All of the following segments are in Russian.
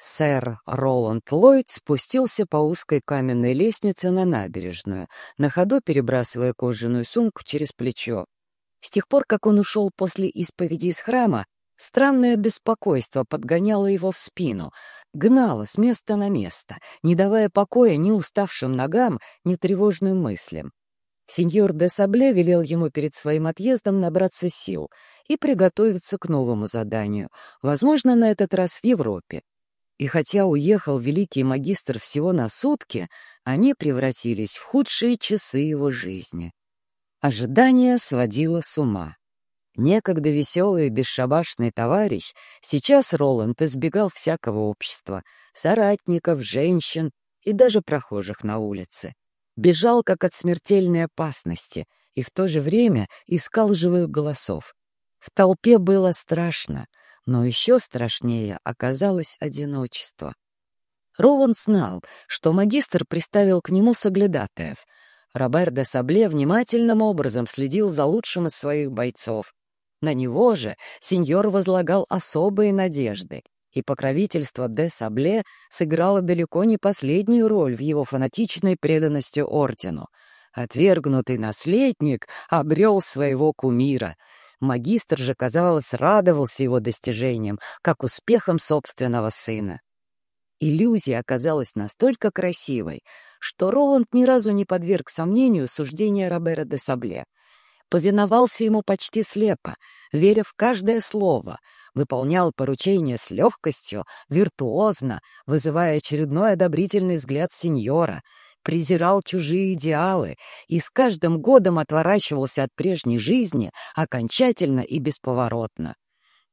Сэр Роланд Ллойд спустился по узкой каменной лестнице на набережную, на ходу перебрасывая кожаную сумку через плечо. С тех пор, как он ушел после исповеди из храма, странное беспокойство подгоняло его в спину, гнало с места на место, не давая покоя ни уставшим ногам, ни тревожным мыслям. Сеньор де Сабле велел ему перед своим отъездом набраться сил и приготовиться к новому заданию, возможно, на этот раз в Европе. И хотя уехал великий магистр всего на сутки, они превратились в худшие часы его жизни. Ожидание сводило с ума. Некогда веселый и бесшабашный товарищ, сейчас Роланд избегал всякого общества, соратников, женщин и даже прохожих на улице. Бежал, как от смертельной опасности, и в то же время искал живых голосов. В толпе было страшно — но еще страшнее оказалось одиночество. Роланд знал, что магистр приставил к нему соглядатаев. Робер де Сабле внимательным образом следил за лучшим из своих бойцов. На него же сеньор возлагал особые надежды, и покровительство де Сабле сыграло далеко не последнюю роль в его фанатичной преданности ордену. Отвергнутый наследник обрел своего кумира — Магистр же, казалось, радовался его достижениям, как успехам собственного сына. Иллюзия оказалась настолько красивой, что Роланд ни разу не подверг сомнению суждения Робера де Сабле. Повиновался ему почти слепо, веря в каждое слово, выполнял поручения с легкостью, виртуозно, вызывая очередной одобрительный взгляд сеньора — презирал чужие идеалы и с каждым годом отворачивался от прежней жизни окончательно и бесповоротно.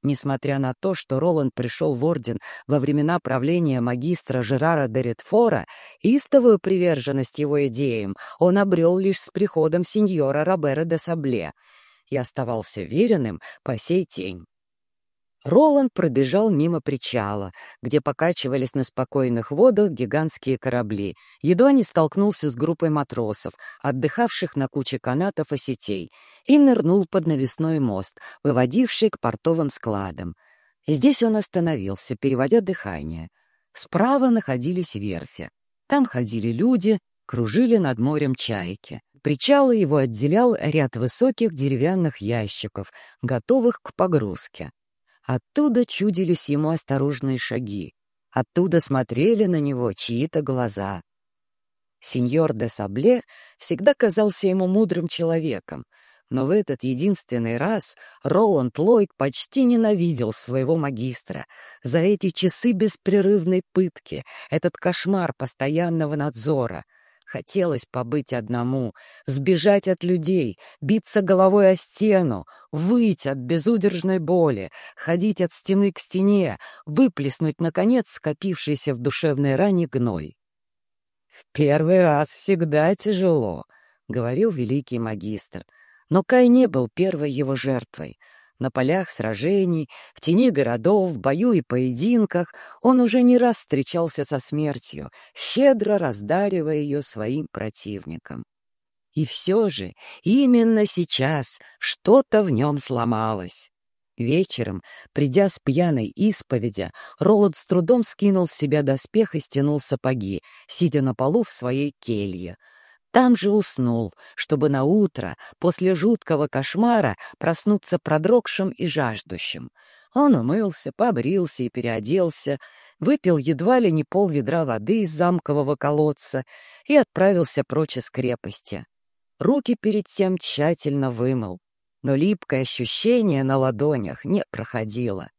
Несмотря на то, что Роланд пришел в орден во времена правления магистра Жерара де Ретфора, истовую приверженность его идеям он обрел лишь с приходом сеньора Робера де Сабле и оставался веренным по сей день. Роланд пробежал мимо причала, где покачивались на спокойных водах гигантские корабли, едва не столкнулся с группой матросов, отдыхавших на куче канатов и сетей, и нырнул под навесной мост, выводивший к портовым складам. Здесь он остановился, переводя дыхание. Справа находились верфи. Там ходили люди, кружили над морем чайки. Причала его отделял ряд высоких деревянных ящиков, готовых к погрузке. Оттуда чудились ему осторожные шаги. Оттуда смотрели на него чьи-то глаза. Сеньор де Сабле всегда казался ему мудрым человеком, но в этот единственный раз Роланд Ллойд почти ненавидел своего магистра за эти часы беспрерывной пытки, этот кошмар постоянного надзора — Хотелось побыть одному, сбежать от людей, биться головой о стену, выть от безудержной боли, ходить от стены к стене, выплеснуть, наконец, скопившийся в душевной ране гной. «В первый раз всегда тяжело», — говорил великий магистр. Но Кай не был первой его жертвой — на полях сражений, в тени городов, в бою и поединках он уже не раз встречался со смертью, щедро раздаривая ее своим противникам. И все же именно сейчас что-то в нем сломалось. Вечером, придя с пьяной исповедя, Роланд с трудом скинул с себя доспех и стянул сапоги, сидя на полу в своей келье — там же уснул, чтобы на утро после жуткого кошмара проснуться продрогшим и жаждущим. Он умылся, побрился и переоделся, выпил едва ли не пол ведра воды из замкового колодца и отправился прочь из крепости. Руки перед тем тщательно вымыл, но липкое ощущение на ладонях не проходило.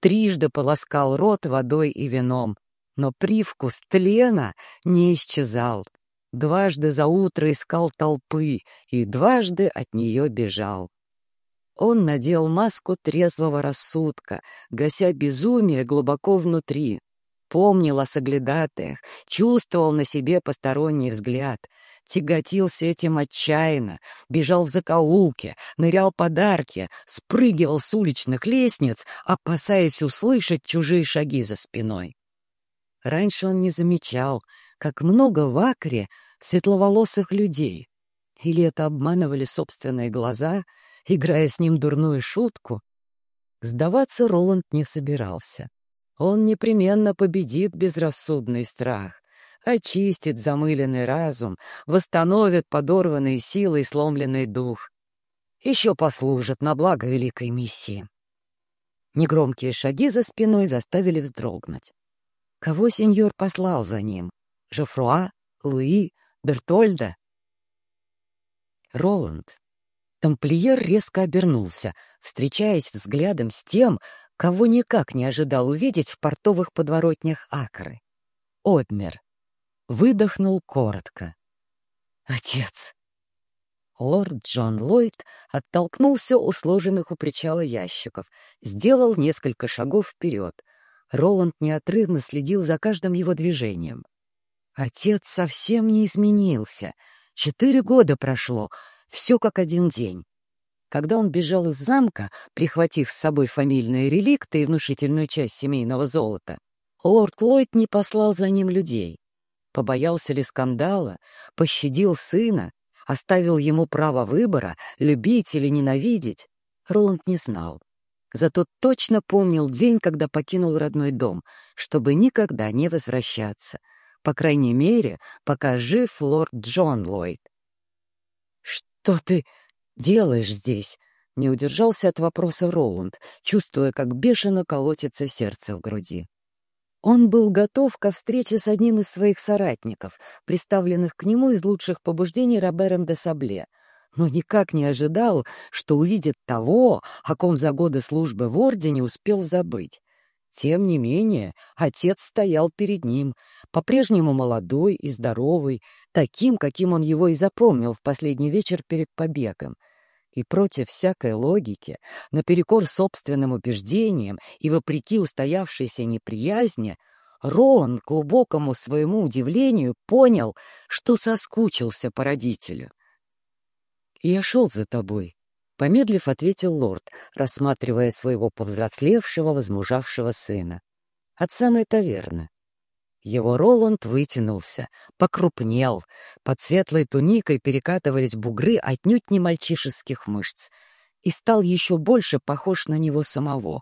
Трижды полоскал рот водой и вином, но привкус тлена не исчезал дважды за утро искал толпы и дважды от нее бежал. Он надел маску трезвого рассудка, гася безумие глубоко внутри. Помнил о соглядатаях, чувствовал на себе посторонний взгляд, тяготился этим отчаянно, бежал в закоулке, нырял подарки, спрыгивал с уличных лестниц, опасаясь услышать чужие шаги за спиной. Раньше он не замечал, как много в Акре светловолосых людей. Или это обманывали собственные глаза, играя с ним дурную шутку? Сдаваться Роланд не собирался. Он непременно победит безрассудный страх, очистит замыленный разум, восстановит подорванные силы и сломленный дух. Еще послужит на благо великой миссии. Негромкие шаги за спиной заставили вздрогнуть. Кого сеньор послал за ним? Жофруа? Луи? Бертольда? Роланд. Тамплиер резко обернулся, встречаясь взглядом с тем, кого никак не ожидал увидеть в портовых подворотнях Акры. Обмер. Выдохнул коротко. «Отец!» Лорд Джон Ллойд оттолкнулся у сложенных у причала ящиков, сделал несколько шагов вперед. Роланд неотрывно следил за каждым его движением. Отец совсем не изменился. Четыре года прошло, все как один день. Когда он бежал из замка, прихватив с собой фамильные реликты и внушительную часть семейного золота, лорд Ллойд не послал за ним людей. Побоялся ли скандала, пощадил сына, оставил ему право выбора, любить или ненавидеть, Роланд не знал. Зато точно помнил день, когда покинул родной дом, чтобы никогда не возвращаться. По крайней мере, пока жив лорд Джон Ллойд. «Что ты делаешь здесь?» — не удержался от вопроса Роланд, чувствуя, как бешено колотится сердце в груди. Он был готов ко встрече с одним из своих соратников, представленных к нему из лучших побуждений Робером де Сабле, но никак не ожидал, что увидит того, о ком за годы службы в Ордене успел забыть. Тем не менее, отец стоял перед ним, по-прежнему молодой и здоровый, таким, каким он его и запомнил в последний вечер перед побегом — и против всякой логики, наперекор собственным убеждениям и вопреки устоявшейся неприязни, Ролан, к глубокому своему удивлению, понял, что соскучился по родителю. «Я шел за тобой», — помедлив ответил лорд, рассматривая своего повзрослевшего, возмужавшего сына. «От самой таверны. Его Роланд вытянулся, покрупнел. Под светлой туникой перекатывались бугры отнюдь не мальчишеских мышц и стал еще больше похож на него самого.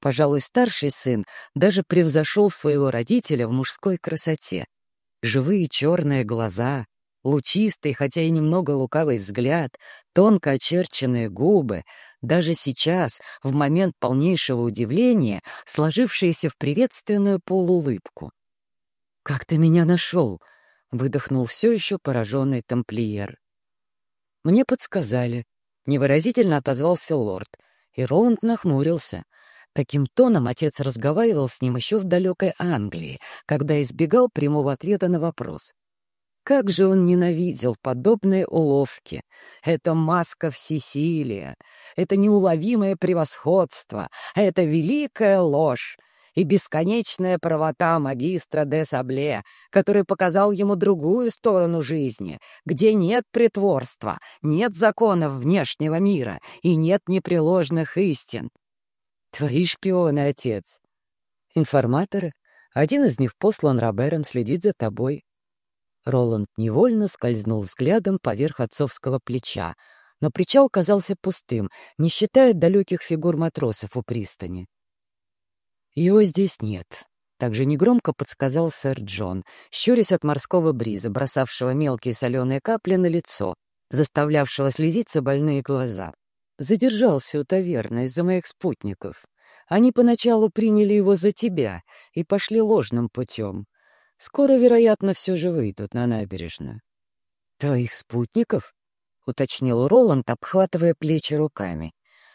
Пожалуй, старший сын даже превзошел своего родителя в мужской красоте. Живые черные глаза, лучистый, хотя и немного лукавый взгляд, тонко очерченные губы, даже сейчас, в момент полнейшего удивления, сложившиеся в приветственную полуулыбку. «Как ты меня нашел?» — выдохнул все еще пораженный тамплиер. «Мне подсказали», — невыразительно отозвался лорд, и Роланд нахмурился. Таким тоном отец разговаривал с ним еще в далекой Англии, когда избегал прямого ответа на вопрос. Как же он ненавидел подобные уловки! Это маска всесилия, это неуловимое превосходство, это великая ложь, и бесконечная правота магистра де Сабле, который показал ему другую сторону жизни, где нет притворства, нет законов внешнего мира и нет непреложных истин. Твои шпионы, отец. Информаторы. Один из них послан Робером следить за тобой. Роланд невольно скользнул взглядом поверх отцовского плеча, но причал казался пустым, не считая далеких фигур матросов у пристани. «Его здесь нет», — также негромко подсказал сэр Джон, щурясь от морского бриза, бросавшего мелкие соленые капли на лицо, заставлявшего слезиться больные глаза. «Задержался у таверны из-за моих спутников. Они поначалу приняли его за тебя и пошли ложным путем. Скоро, вероятно, все же выйдут на набережную». «Твоих спутников?» — уточнил Роланд, обхватывая плечи руками.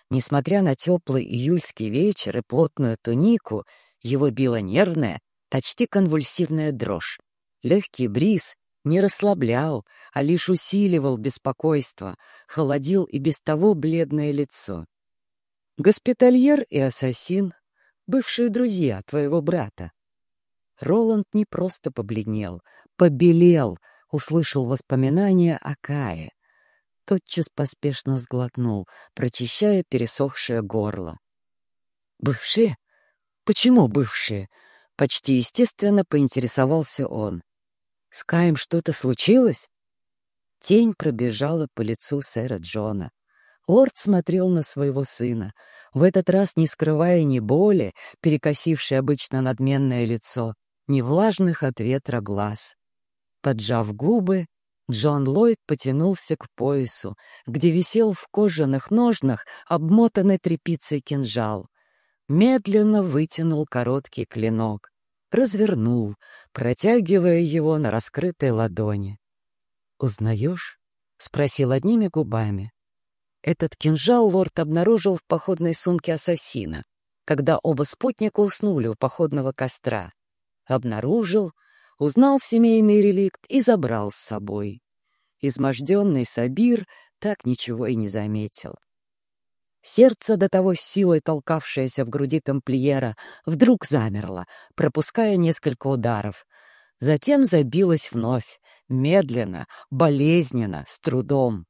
Несмотря на теплый июльский вечер и плотную тунику, его била нервная, почти конвульсивная дрожь. Легкий бриз не расслаблял, а лишь усиливал беспокойство, холодил и без того бледное лицо. Госпитальер и ассасин — бывшие друзья твоего брата. Роланд не просто побледнел, побелел, услышал воспоминания о Кае тотчас поспешно сглотнул, прочищая пересохшее горло. «Бывшие? Почему бывшие?» Почти естественно поинтересовался он. «С Каем что-то случилось?» Тень пробежала по лицу сэра Джона. Лорд смотрел на своего сына, в этот раз не скрывая ни боли, перекосившей обычно надменное лицо, ни влажных от ветра глаз. Поджав губы, Джон Ллойд потянулся к поясу, где висел в кожаных ножнах обмотанный тряпицей кинжал. Медленно вытянул короткий клинок, развернул, протягивая его на раскрытой ладони. «Узнаешь?» — спросил одними губами. Этот кинжал лорд обнаружил в походной сумке ассасина, когда оба спутника уснули у походного костра. Обнаружил, узнал семейный реликт и забрал с собой. Изможденный Сабир так ничего и не заметил. Сердце, до того силой толкавшееся в груди тамплиера, вдруг замерло, пропуская несколько ударов. Затем забилось вновь, медленно, болезненно, с трудом.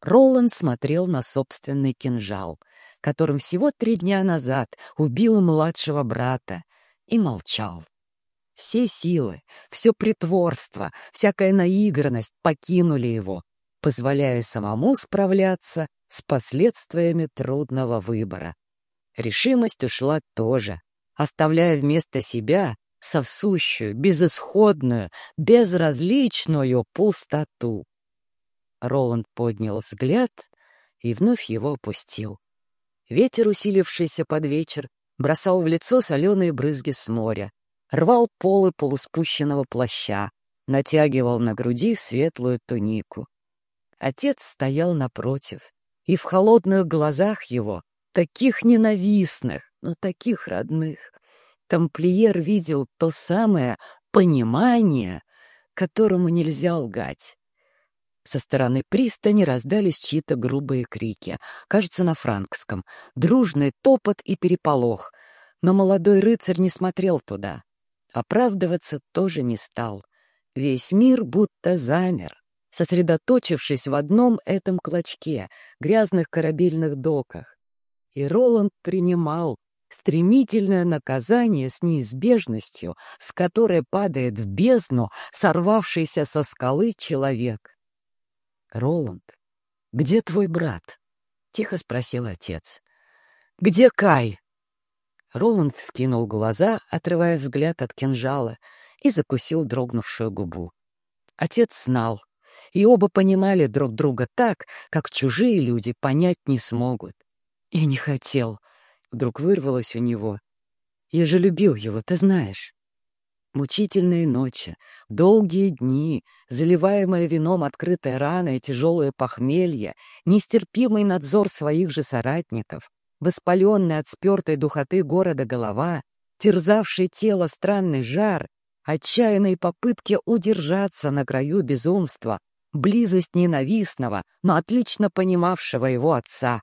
Роланд смотрел на собственный кинжал, которым всего три дня назад убил младшего брата, и молчал. Все силы, все притворство, всякая наигранность покинули его, позволяя самому справляться с последствиями трудного выбора. Решимость ушла тоже, оставляя вместо себя совсущую, безысходную, безразличную пустоту. Роланд поднял взгляд и вновь его опустил. Ветер, усилившийся под вечер, бросал в лицо соленые брызги с моря рвал полы полуспущенного плаща, натягивал на груди светлую тунику. Отец стоял напротив, и в холодных глазах его, таких ненавистных, но таких родных, тамплиер видел то самое понимание, которому нельзя лгать. Со стороны пристани раздались чьи-то грубые крики, кажется, на франкском, дружный топот и переполох, но молодой рыцарь не смотрел туда. Оправдываться тоже не стал. Весь мир будто замер, сосредоточившись в одном этом клочке, грязных корабельных доках. И Роланд принимал стремительное наказание с неизбежностью, с которой падает в бездну сорвавшийся со скалы человек. «Роланд, где твой брат?» — тихо спросил отец. «Где Кай?» Роланд вскинул глаза, отрывая взгляд от кинжала, и закусил дрогнувшую губу. Отец знал, и оба понимали друг друга так, как чужие люди понять не смогут. «Я не хотел», — вдруг вырвалось у него. «Я же любил его, ты знаешь». Мучительные ночи, долгие дни, заливаемое вином открытая рана и тяжелое похмелье, нестерпимый надзор своих же соратников, воспаленная от спертой духоты города голова, терзавший тело странный жар, отчаянные попытки удержаться на краю безумства, близость ненавистного, но отлично понимавшего его отца.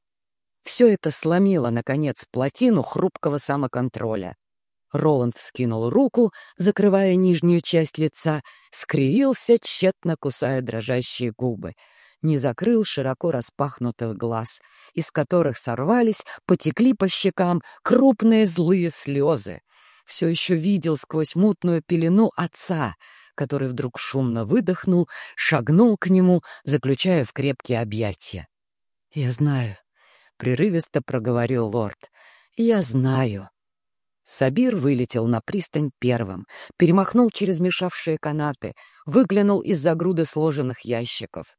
Все это сломило, наконец, плотину хрупкого самоконтроля. Роланд вскинул руку, закрывая нижнюю часть лица, скривился, тщетно кусая дрожащие губы — не закрыл широко распахнутых глаз, из которых сорвались, потекли по щекам крупные злые слезы. Все еще видел сквозь мутную пелену отца, который вдруг шумно выдохнул, шагнул к нему, заключая в крепкие объятия. «Я знаю», — прерывисто проговорил лорд, — «я знаю». Сабир вылетел на пристань первым, перемахнул через мешавшие канаты, выглянул из-за груды сложенных ящиков.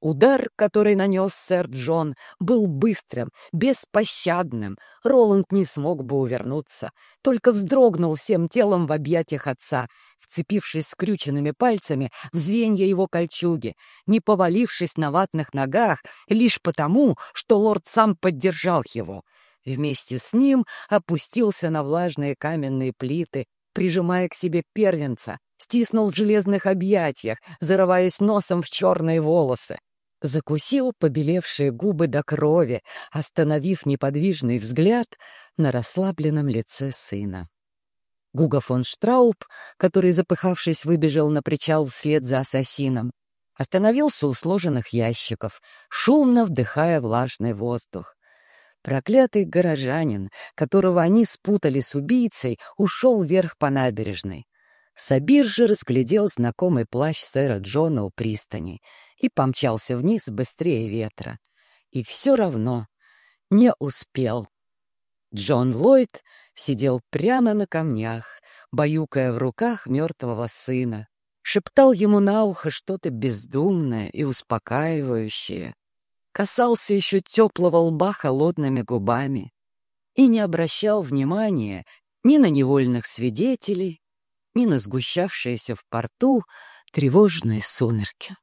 Удар, который нанес сэр Джон, был быстрым, беспощадным. Роланд не смог бы увернуться, только вздрогнул всем телом в объятиях отца, вцепившись скрюченными пальцами в звенья его кольчуги, не повалившись на ватных ногах лишь потому, что лорд сам поддержал его. Вместе с ним опустился на влажные каменные плиты, прижимая к себе первенца, стиснул в железных объятиях, зарываясь носом в черные волосы. Закусил побелевшие губы до крови, остановив неподвижный взгляд на расслабленном лице сына. Гуга фон Штрауб, который, запыхавшись, выбежал на причал вслед за ассасином, остановился у сложенных ящиков, шумно вдыхая влажный воздух. Проклятый горожанин, которого они спутали с убийцей, ушел вверх по набережной. Сабир же разглядел знакомый плащ сэра Джона у пристани — и помчался вниз быстрее ветра. и все равно не успел. Джон Ллойд сидел прямо на камнях, баюкая в руках мертвого сына, шептал ему на ухо что-то бездумное и успокаивающее, касался еще теплого лба холодными губами и не обращал внимания ни на невольных свидетелей, ни на сгущавшиеся в порту тревожные сумерки.